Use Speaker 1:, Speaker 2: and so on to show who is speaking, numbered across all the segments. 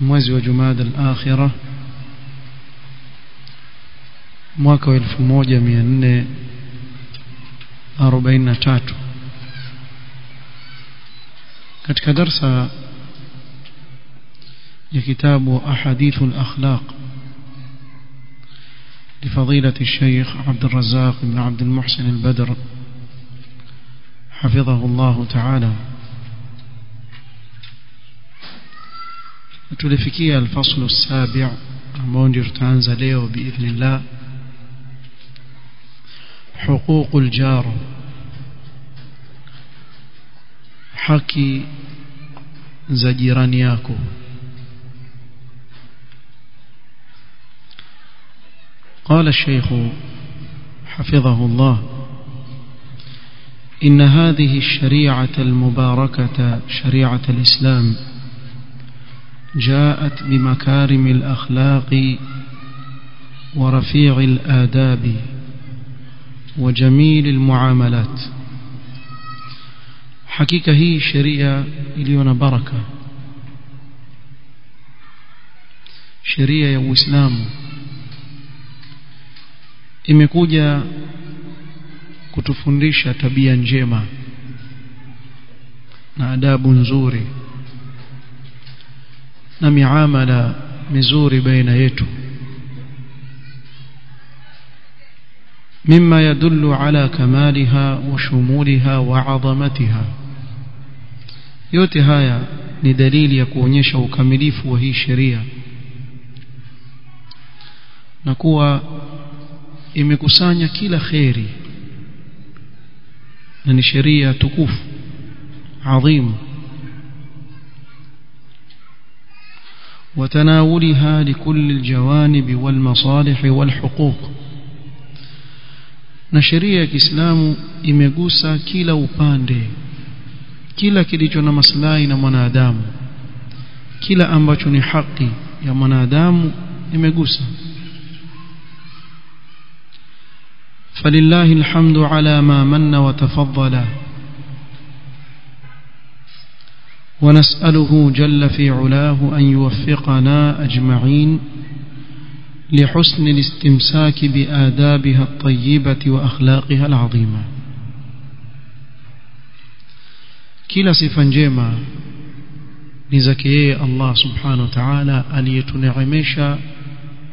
Speaker 1: mwezi wa Jumada al-Akhirah mwaka wa 1443 katika darsa ya kitabu ahadithu al-akhlaq لفضيلة الشيخ عبد الرزاق بن عبد المحسن البدر حفظه الله تعالى tulifikia الفصل السابع ambao ndio tutaanza leo biidhnillah. حقوق الجار jirani yako. قال الشيخ حفظه الله إن هذه الشريعة المباركة شريعة الإسلام جاءت بمكارم الأخلاق ورفيع الآداب وجميل المعاملات. حقيقة هي شريعة إليون بركة. شريعة وإسلام imekuja kutufundisha tabia njema na adabu nzuri na miamala mizuri baina yetu مما يدل على كمالها وشمولها وعظمتها yote haya ni dalili ya kuonyesha ukamilifu wa hii sheria na kuwa imekusanya kila kheri na ni sheria tukufu adhimu وتناولها لكل الجوانب والمصالح والحقوق. نشريه الاسلام يمغوسا كلا upande كلا kilicho na maslahi na mwanadamu. Kila ambacho ni haki ya mwanadamu imegusa. فلله الحمد على ما من وتفضل ونسأله جل في علاه أن يوفقنا أجمعين لحسن الاستمساك بآدابها الطيبة وأخلاقها العظيمة. كلا سفنجيما نزكيه الله سبحانه وتعالى ان يتنعمشا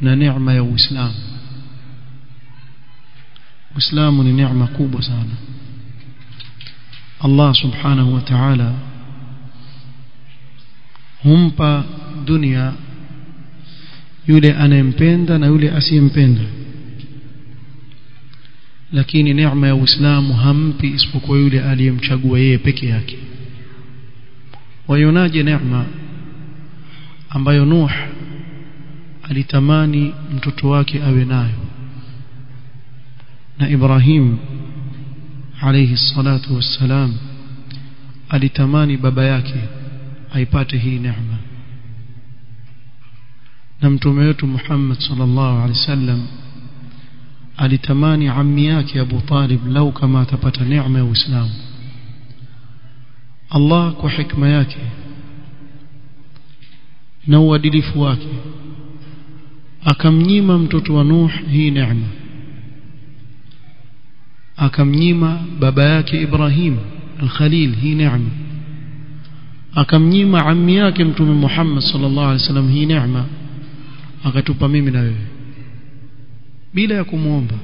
Speaker 1: نعمه يا الاسلام الاسلام نعمه كبرى الله سبحانه وتعالى humpa dunia yule anayempenda na yule asiyempenda. Lakini neema ya Uislamu hampi isipokuwa yule aliyemchagua yeye peke yake. Waionaje neema ambayo Nuh alitamani mtoto wake awe nayo? Na Ibrahim alayhi salatu wassalam alitamani baba yake aipate hii neema. Na mtume wetu Muhammad sallallahu alaihi wasallam alitamani ammi yake Abu Talib lau kama atapata neema ya Uislamu. Allah kwa hikma yake na uadilifu wake akamnyima mtoto wa Nuh hii neema. Akamnyima baba yake Ibrahim al-Khalil hii neema akamnyima ammi yake mtume Muhammad sallallahu alaihi wasallam hii neema akatupa mimi na wewe bila ya kumuomba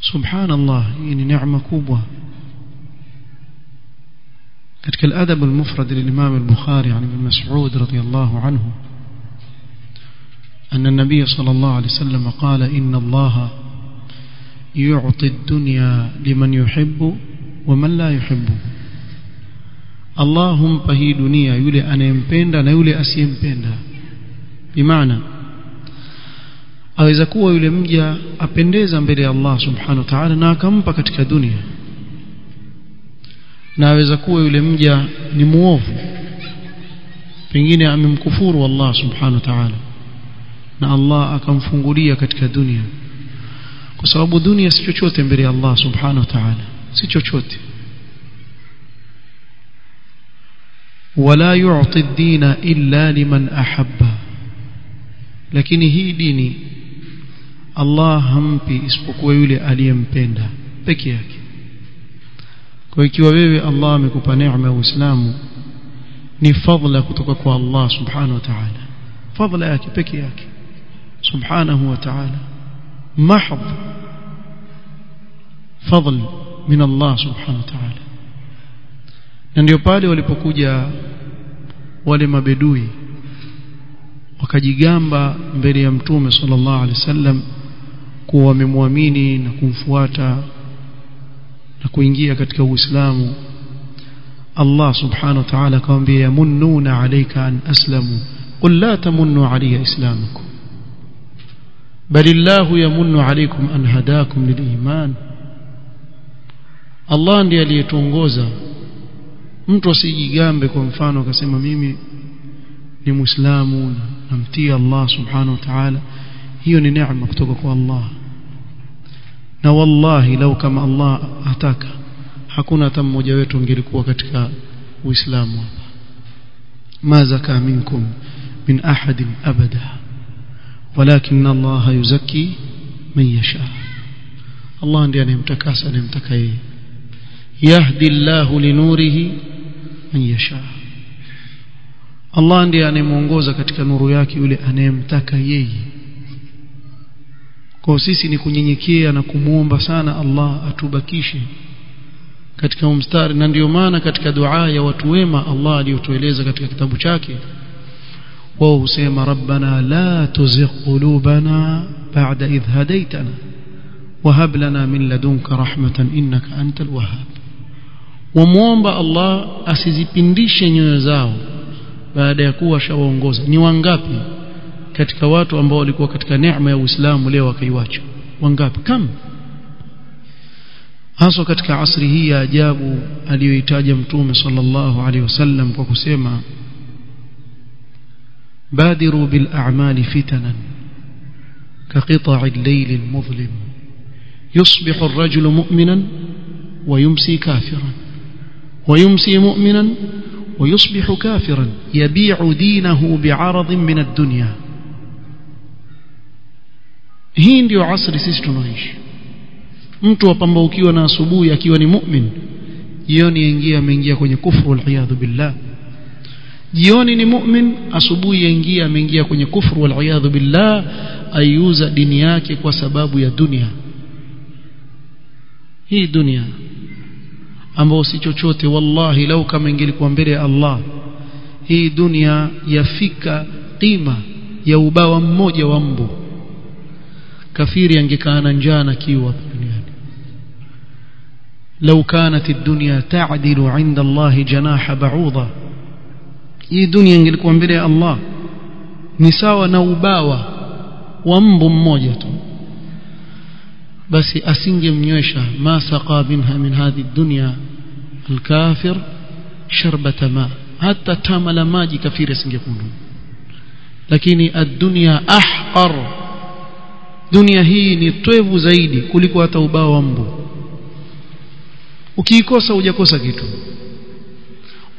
Speaker 1: subhanallah hii ni neema kubwa katika الادب المفرد للامام البخاري عن ابن مسعود رضي الله عنه أن النبي صلى الله عليه وسلم قال إن الله يعطي الدنيا لمن يحب ومن لا يحبه Allah humpa hii dunia yule anayempenda na yule asiyempenda. Bimaana aweza kuwa yule mja apendeza mbele ya Allah subhanahu wa ta'ala na akampa katika dunia. Na aweza kuwa yule mja ni muovu. Pengine amemkufuru Allah subhanahu wa ta'ala. Na Allah akamfungulia katika dunia. Kwa sababu dunia si chochote mbele ya Allah subhanahu wa ta'ala. Si chochote ولا يعطي الدين إلا لمن أحب lakini hii dini Allah hampi isipokuwa yule aliyempenda peke yake kwa ikiwa wewe Allah amekupa neema ya Uislamu ni fadhila kutoka kwa Allah subhanahu wa ta'ala fadhila yake peke yake subhanahu wa ta'ala mahd fadl min Allah subhanahu wa ta'ala na ndio pale walipokuja wale mabedui wakajigamba mbele ya mtume sallallahu alaihi wasallam kuwa wamemwamini na kumfuata na kuingia katika Uislamu. Allah subhanahu wa ta'ala akamwambia yamunnuna alayka an aslamu qul la tamunnu alayya islamakum bal illahu yamunnu alaykum an hadakum liliman. Allah ndiye aliyetuongoza mtu asijigambe kwa mfano akasema mimi ni muislamu namtii Allah subhanahu wa ta'ala. Hiyo ni neema kutoka kwa Allah. Na wallahi lau kama Allah ataka hakuna hata mmoja wetu angelikuwa katika uislamu hapa. Ma zaka minkum min ahadin abada walakin Allah yuzaki man yasha. Allah ndiye anayemtakasa anayemtaka yeye. Yahdi Allah linurihi man yasha Allah ndiye anemuongoza katika nuru yake yule anayemtaka yeye. Kwa sisi ni kunyenyekea na kumuomba sana Allah atubakishe katika mstari na ndiyo maana katika dua ya watu wema Allah aliyotueleza katika kitabu chake wao husema rabbana la tuzigh qulubana ba'da idh hadaytana wa hab lana min ladunka rahmatan innaka antal wahhab. وموomba Allah asizipindishe nyoyo zao baada ya kuwa shawaongoza ni wangapi katika watu ambao walikuwa katika neema ya Uislamu leo wakaiwacha wangapi kam haswa katika asri hii ya ajabu aliyoitaja mtume sallallahu alaihi wasallam kwa kusema bil a'mali fitanan كقطع الليل المظلم يصبح الرجل مؤمنا ويمسي كافرا ويمسي مؤمنا ويصبح كافرا يبيع دينه بعرض من الدنيا hii ndio asri sisi tunaishi mtu apambaukiwa na asubuhi akiwa ni mu'min jioni yaingia ameingia kwenye kufru wal billah jioni ni mu'min asubuhi yaingia ameingia kwenye kufru wal billah aiuza dini yake kwa sababu ya dunia hii dunia ambao si chochote wallahi lau kama ingelikuwa mbele ya Allah hii dunia yafika qima ya ubawa mmoja wa mbu kafiri angekaa na njaa na kiu hapa duniani لو كانت الدنيا تعدل عند الله جناح بعوضة hii dunia ingelikuwa mbele ya Allah ni sawa na ubawa wa mbu mmoja tu basi asingemnywesha ma saqa minha min hadhi dunya alkafir sharbata ma. Hata tama la maji kafiri asingekunywa lakini ad-dunya ahqar. Dunia hii ni twevu zaidi kuliko hata ubao wa mbu. Ukiikosa hujakosa kitu.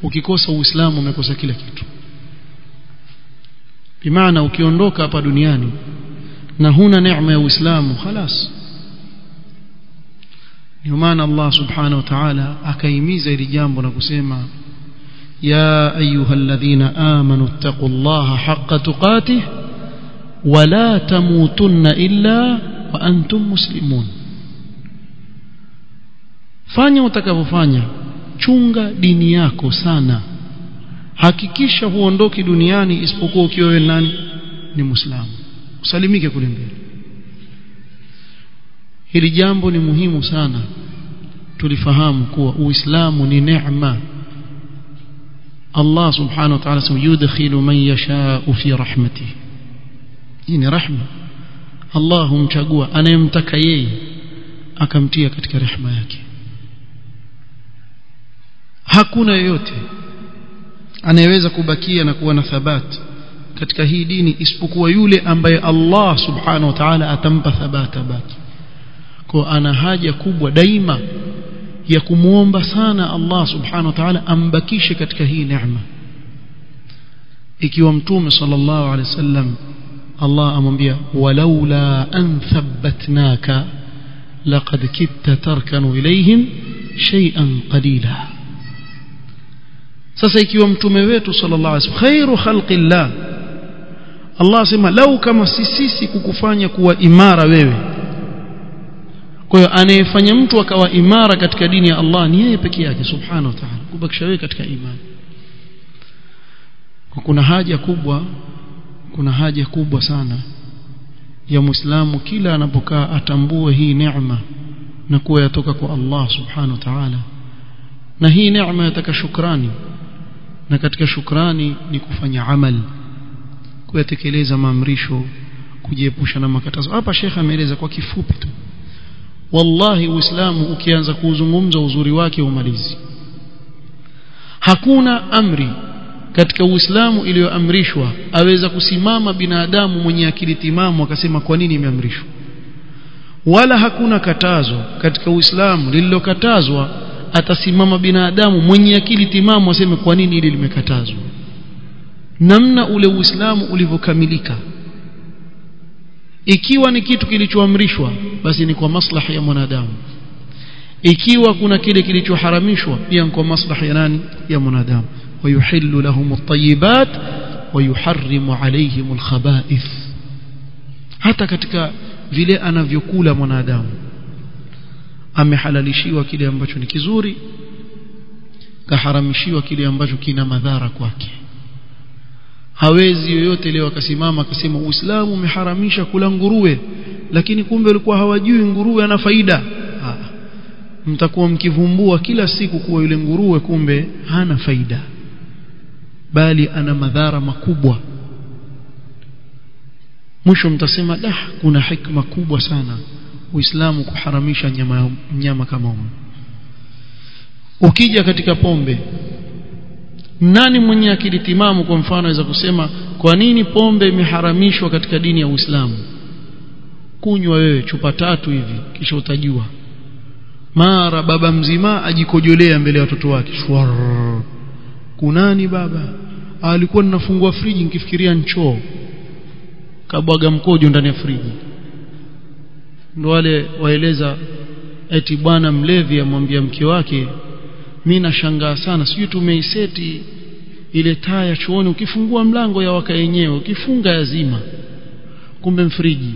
Speaker 1: Ukikosa uislamu umekosa kila kitu. Bimaana ukiondoka hapa duniani na huna neema ya uislamu khalas ndio maana Allah subhanahu wa ta'ala akaimiza hili jambo na kusema ya ayyuhalladhina amanu taqullaha haqqa tuqatih wala tamutunna illa wa antum muslimun. Fanya utakavyofanya chunga dini yako sana. Hakikisha huondoki duniani isipokuwa ukiwa wewe nani? Ni muislamu. Usalimike kule mbele hili jambo ni muhimu sana tulifahamu kuwa uislamu ni neema. Allah subhanahu wa ta'ala sema yudkhilu man yasha'u fi rahmatihi. Hii ni rahma. Allah humchagua anayemtaka yeye akamtia katika rehema yake. Hakuna yeyote anayeweza kubakia na kuwa na thabat katika hii dini isipokuwa yule ambaye Allah subhanahu wa ta'ala atampa thabata baki kwa ana haja kubwa daima ya kumuomba sana Allah subhanahu wa ta'ala ambakishe katika hii neema. Ikiwa mtume sallallahu alaihi wasallam Allah amwambia walaula an thabbatnaka laqad kitta tarkanu ilayhim shay'an qalila. Sasa ikiwa mtume wetu sallallahu alaihi wasallam khairu khalqillah Allah asema lau kama sisi kukufanya kuwa imara wewe kwa hiyo anayefanya mtu akawa imara katika dini ya Allah ni yeye peke yake subhanahu wa ta'ala. Kubakisha wewe katika imani. Kuna haja kubwa kuna haja kubwa sana ya muislamu kila anapokaa atambue hii neema na kuwa yatoka kwa Allah subhanahu wa ta'ala. Na hii neema yataka shukrani na katika shukrani ni kufanya amal kuyatekeleza maamrisho kujiepusha na makatazo. Hapa shekha ameeleza kwa kifupi tu wallahi uislamu ukianza kuuzungumza uzuri wake umalizi. Hakuna amri katika uislamu iliyoamrishwa aweza kusimama binadamu mwenye akili timamu akasema kwa nini imeamrishwa. Wala hakuna katazo katika uislamu lililokatazwa atasimama binadamu mwenye akili timamu aseme kwa nini hili limekatazwa. Namna ule uislamu ulivyokamilika ikiwa ni kitu kilichoamrishwa basi ni kwa maslahi ya mwanadamu. Ikiwa kuna kile kilichoharamishwa pia kwa maslahi ya nani? Ya mwanadamu. Wayuhillu lahum at-tayyibat wa yuharrimu alayhim al-khaba'ith. Hata katika vile anavyokula mwanadamu amehalalishiwa kile ambacho ni kizuri kaharamishiwa kile ambacho kina madhara kwake hawezi yoyote leo akasimama akasema Uislamu umeharamisha kula nguruwe. Lakini kumbe walikuwa hawajui nguruwe ana faida. Ha. mtakuwa mkivumbua kila siku kuwa yule nguruwe kumbe hana faida. Bali ana madhara makubwa. Mwisho mtasema dah kuna hikma kubwa sana. Uislamu kuharamisha nyama nyama kama huyo ukija katika pombe nani mwenye akili timamu kwa mfano aweza kusema kwa nini pombe imeharamishwa katika dini ya Uislamu? Kunywa wewe chupa tatu hivi kisha utajua. Mara baba mzima ajikojolea mbele ya watoto wake. Shwar. Kunani baba? Alikuwa ninafungua friji nikifikiria nchoo. Kabwaga mkojo ndani ya friji. Ndo wale waeleza eti bwana mlevi amwambia mke wake mimi nashangaa sana. Sijui tumeiseti ile taa ya chuoni ukifungua mlango ya waka yenyewe ukifunga yazima. Kumbe mfriji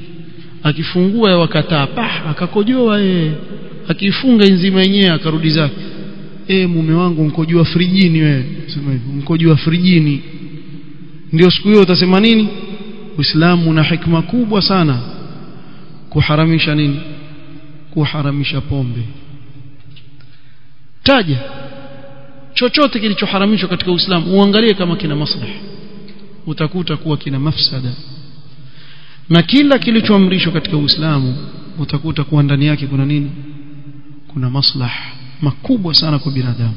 Speaker 1: akifungua ya wakataa pah akakojoa yeye akifunga nzima yenyewe akarudi zake. E mume wangu mkojoa frijini wewe. Mkojoa frijini. Ndio siku hiyo utasema nini? Uislamu una hikma kubwa sana kuharamisha nini? Kuharamisha pombe taja. Chochote kilichoharamishwa katika Uislamu uangalie kama kina maslaha. Utakuta kuwa kina mafsada. Na kila kilichoamrishwa katika Uislamu utakuta kuwa ndani yake kuna nini? Kuna maslaha makubwa sana kwa binadamu.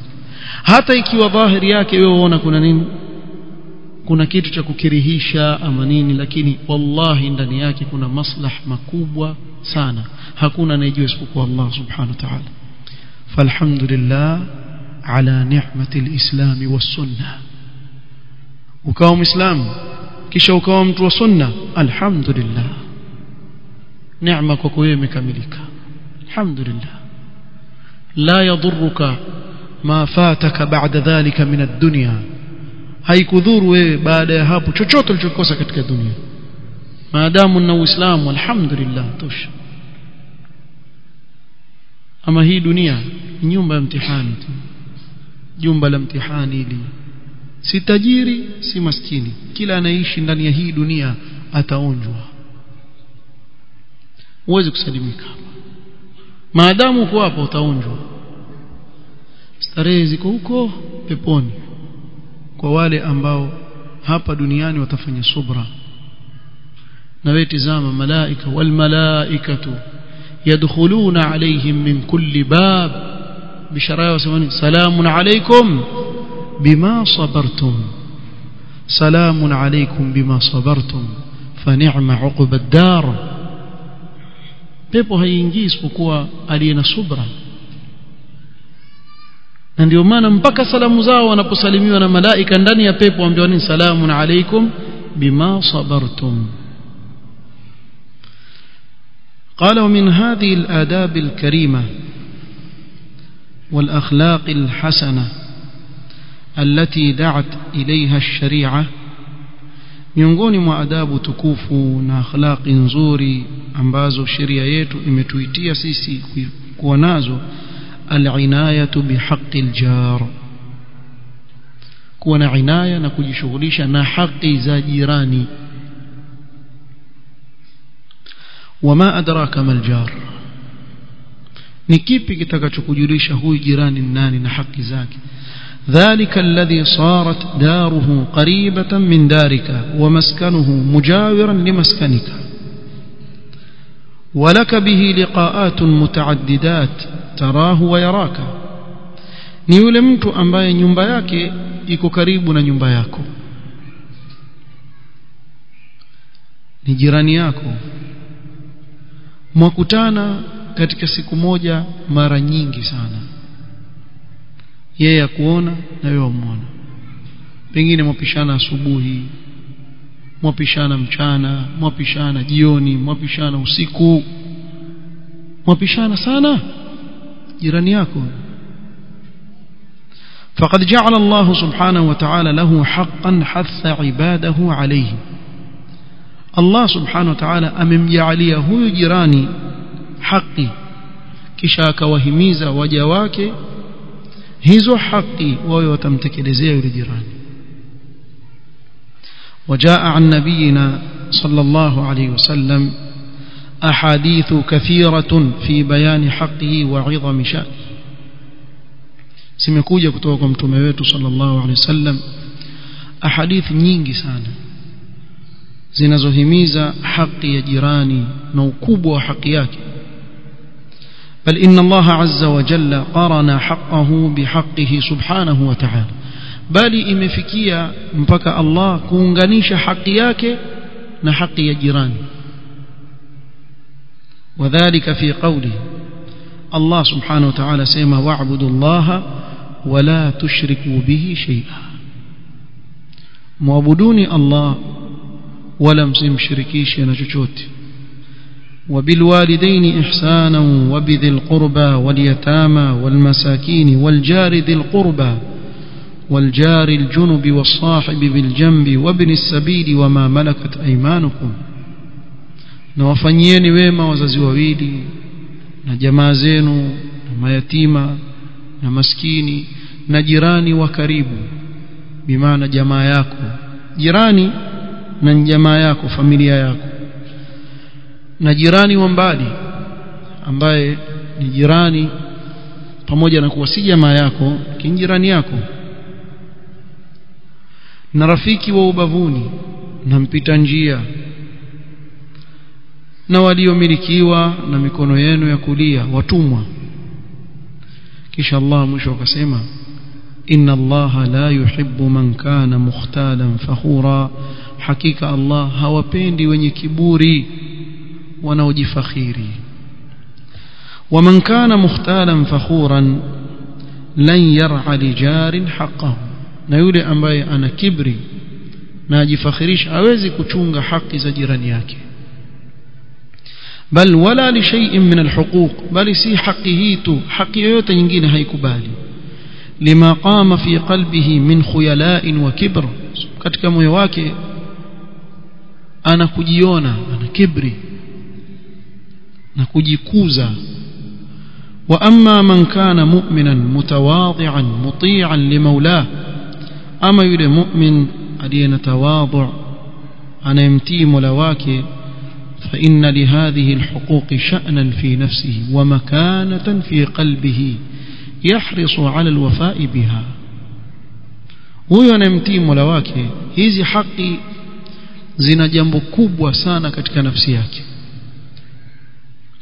Speaker 1: Hata ikiwa dhahiri yake wewe unaona kuna nini? Kuna kitu cha kukirihisha ama nini lakini wallahi ndani yake kuna maslaha makubwa sana. Hakuna anayejua isipokuwa Allah subhanahu wa ta'ala فالحمد لله على نعمة الإسلام والسنة. وكوم إسلام كيش وكوم والسنة الحمد لله. نعمة كويم كملك الحمد لله. لا يضرك ما فاتك بعد ذلك من الدنيا. هاي كذور بعد هابو شو شو الدنيا. ما دام إنه إسلام والحمد لله. توش. Ama hii dunia ni nyumba ya mtihani tu. Jumba la mtihani hili. Si tajiri si maskini. Kila anaishi ndani ya hii dunia ataonjwa. Huwezi kusalimika maadamu uko hapo utaonjwa. Starehe ziko huko peponi. Kwa wale ambao hapa duniani watafanya subra. Na wewe malaika wal malaikatu يدخلون عليهم من كل باب بشرايا وسمان سلام عليكم بما صبرتم سلام عليكم بما صبرتم فنعم عقب الدار pepo haiingii isipokuwa aliye na subra na ndio maana mpaka salamu zao wanaposalimiwa na malaika ndani ya pepo ambiwa ni salamun alaikum bima sabartum قال ومن هذه الآداب الكريمة والأخلاق الحسنة التي دعت إليها الشريعة miongoni mwa adabu tukufu na akhlaqi nzuri ambazo sheria yetu imetuitia sisi kuwa nazo alinayatu bihaqqi aljar kuwa na inaya na kujishughulisha na haki za jirani wama adraka maljar ni kipi kitakachokujulisha huyu jirani nani na haki zake ذلك الذي صارت داره قريبة من دارك ومسكنه مجاورا لمسكنك ولك به لقاءات متعددات تراه ويراك ni yule mtu ambaye nyumba yake iko karibu na nyumba yako ni jirani yako mwakutana katika siku moja mara nyingi sana yeye akuona na wewe umuona pengine mwapishana asubuhi mwapishana mchana mwapishana jioni mwapishana usiku mwapishana sana jirani yako فقد جعل الله سبحانه وتعالى له حقا حث عباده عليه Allah subhanahu wa ta'ala amemjaalia huyu jirani haki kisha akawahimiza waja wake hizo haki wao watamtekelezea yule jirani وجاء عن نبينا صلى الله عليه وسلم أحاديث كثيرة في بيان حقه وعظم شأنه سمكوجة كتوكم تمويت صلى الله عليه وسلم أحاديث نينجي سانه zinazohimiza haki ya jirani na ukubwa wa haki yake. بل إن الله عز وجل قرن حقه بحقه سبحانه وتعالى bali imefikia mpaka Allah kuunganisha haki yake na haki ya jirani. وذلك في قوله الله سبحانه وتعالى سيما واعبدوا الله ولا تشركوا به شيئا معبدوني الله ولا مشركيش أنا جوجوت وبالوالدين إحسانا وبذي القربى واليتامى والمساكين والجار ذي القربى والجار الجنب والصاحب بالجنب وابن السبيل وما ملكت أيمانكم. نوفنيني ويما وزازي وويلي نجما زينو نما يتيما نما نجيراني وكريب بمعنى جماياكم جيراني na jamaa yako familia yako na jirani wa mbali ambaye ni jirani pamoja na kuwa si jamaa yako lakini jirani yako na rafiki wa ubavuni na mpita njia na waliomilikiwa na mikono yenu ya kulia watumwa. Kisha Allah mwisho akasema inna Allah la yuhibbu man kana mukhtalan fakhura hakika Allah hawapendi wenye kiburi wanaojifakhiri ومن كان مختالا فخورا لن يرعى لجار حقه na yule ambaye ana kibri na ajifakhirisha hawezi kuchunga haki za jirani yake bal wala li shay'in min alhuquq bali si haki tu haki yoyote nyingine haikubali lima qama fi qalbihi min khuyala'in wa kibr katika moyo wake ana kujiona ana kibri na kujikuza wa amma man kana mu'minan mutawadhi'an muti'an limaulah ama yule mu'min aliyena tawadhu anayemtii mola wake فإن لهذه الحقوق شأنا في نفسه ومكانة في قلبه يحرص على الوفاء بها huyo anayemtii Mola wake hizi haki zina jambo kubwa sana katika nafsi yake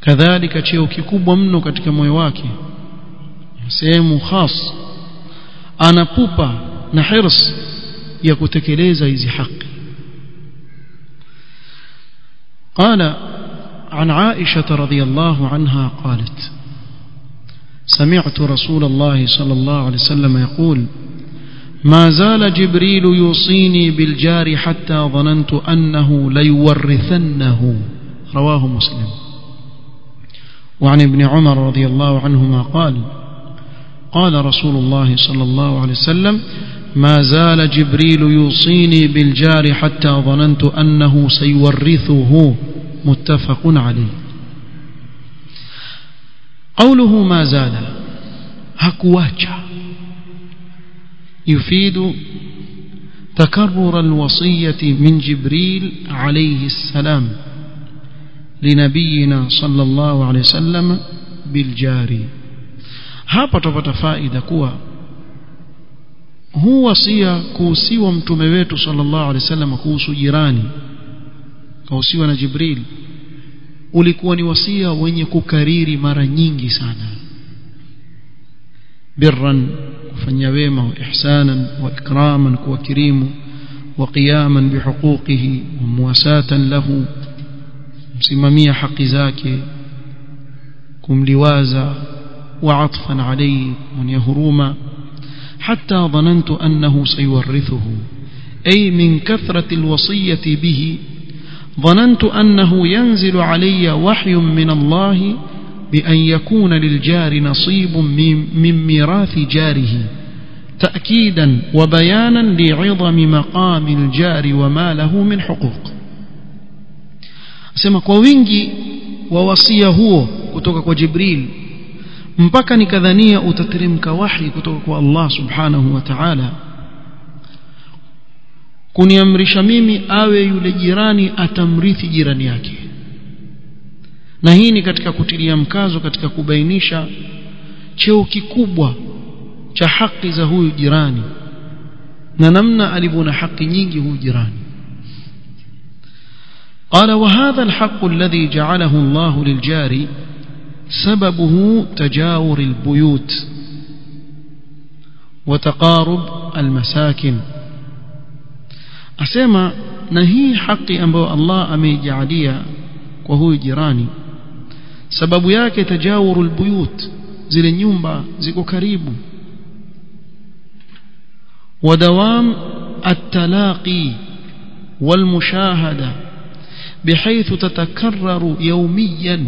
Speaker 1: kadhalika cheo kikubwa mno katika moyo wake sehemu khas anapupa na hirs ya kutekeleza hizi haki قال عن عائشة رضي الله عنها قالت سمعت رسول الله صلى الله عليه وسلم يقول ما زال جبريل يوصيني بالجار حتى ظننت أنه ليورثنه. رواه مسلم. وعن ابن عمر رضي الله عنهما قال قال رسول الله صلى الله عليه وسلم ما زال جبريل يوصيني بالجار حتى ظننت أنه سيورثه. متفق عليه. قوله ما زال هكواجه يفيد تكرر الوصية من جبريل عليه السلام لنبينا صلى الله عليه وسلم بالجاري hapa tupata faida kuwa huu wasia kuhusiwa mtume wetu sallallahu alaihi wasallam kuhusu jirani kuhusiwa na Jibril ulikuwa ni wasia wenye kukariri mara nyingi sana برا kufanya wema وإحسانا وإكراما وكريم وقياما بحقوقه ومواساة له. مسمامية حق ذاكي كم لوازا وعطفا عليه من يهروما حتى ظننت أنه سيورثه. أي من كثرة الوصية به ظننت أنه ينزل علي وحي من الله بأن يكون للجار نصيب من ميراث جاره تأكيدا وبيانا لعظم مقام الجار وما له من حقوق سمع kwa wingi wa wasia huo kutoka kwa Jibril mpaka nikadhania utateremka wahi kutoka kwa Allah subhanahu wa ta'ala kuniamrisha mimi awe yule jirani atamrithi jirani yake Na hii ni katika kutilia mkazo katika kubainisha cheo kikubwa cha haki za huyu jirani na namna alivyo na haki nyingi huyu jirani قال وهذا الحق الذي جعله الله للجار سببه تجاور البيوت وتقارب المساكن na hii haki ambayo Allah ameijalia kwa huyu jirani sababu yake tajawurul buyut zile nyumba ziko karibu ودوام التلاقي والمشاهدة بحيث تتكرر يوميا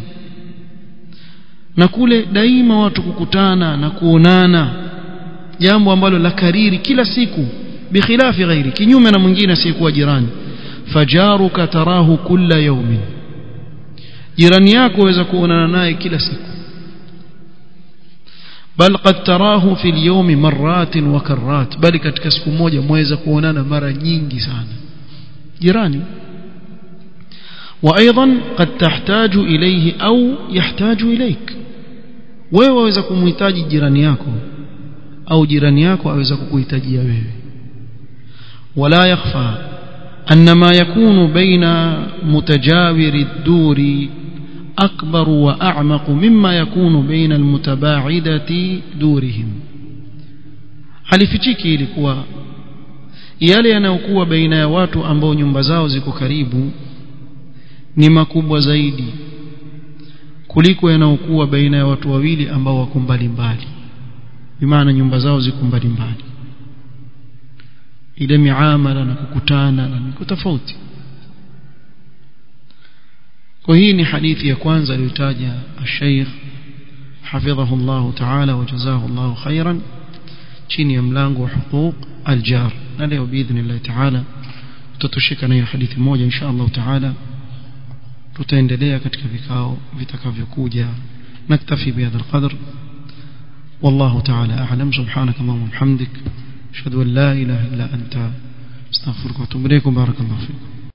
Speaker 1: na kule daima watu kukutana na kuonana jambo ambalo la kariri kila siku bikhilafi ghairi kinyume na mwingine asiyekuwa jirani fajaruka tarahu kulla yawmin Jirani yako waweza kuonana naye kila siku bal qad tarahu fi al-yawmi marrat wa karrat bali katika siku moja mweza kuonana mara nyingi sana jirani وأيضا قد تحتاج اليه أو يحتاج اليك wewe waweza kumhitaji jirani yako au jirani yako aweza kukuhitajia wewe يخفى أن ما يكون بين متجاور الدور أكبر وأعمق مما يكون بين المتباعدة دورهم halifichiki ilikuwa yale yanayokuwa baina ya watu ambao nyumba zao ziko karibu ni makubwa zaidi kuliko yanayokuwa baina ya watu wawili ambao wako mbali mbali bimaana nyumba zao ziko mbali mbali ile miamala na kukutana na niko tofauti kwa hii ni hadithi ya kwanza aliyotaja Sheikh حفظه الله تعالى وجزاه الله خيرا chini ya mlango wa huquq aljar na leo biidhnillah taala tutatosheka na hadithi moja insha Allah taala tutaendelea katika vikao vitakavyokuja naktafi bihadha alqadr والله تعالى أعلم سبحانك اللهم وبحمدك أشهد أن لا إله إلا أنت استغفرك وأتوب إليكم بارك الله فيكم